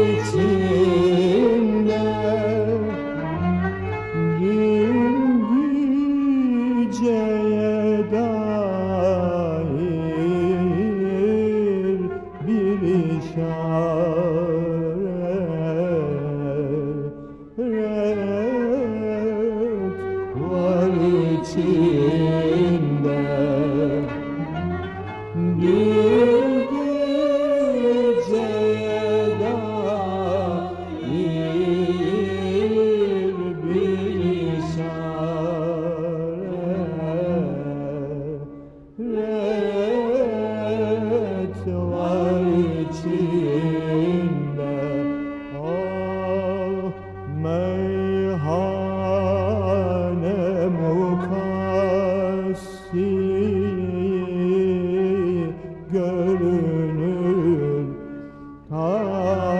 情 görünür taş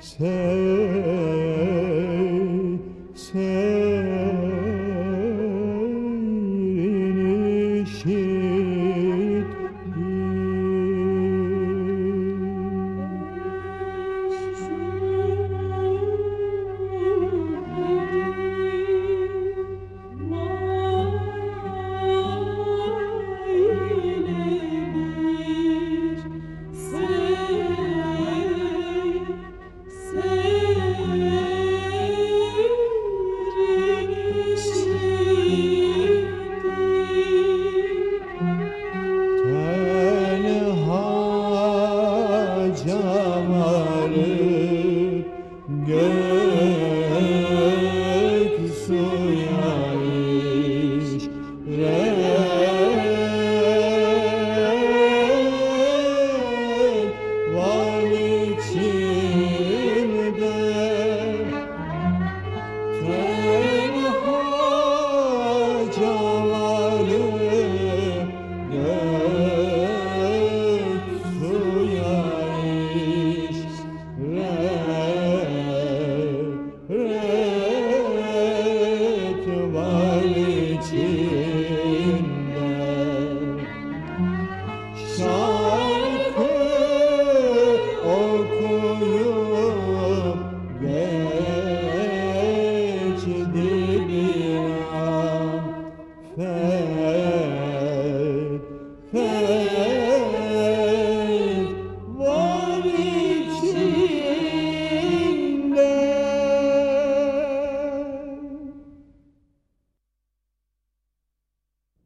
Say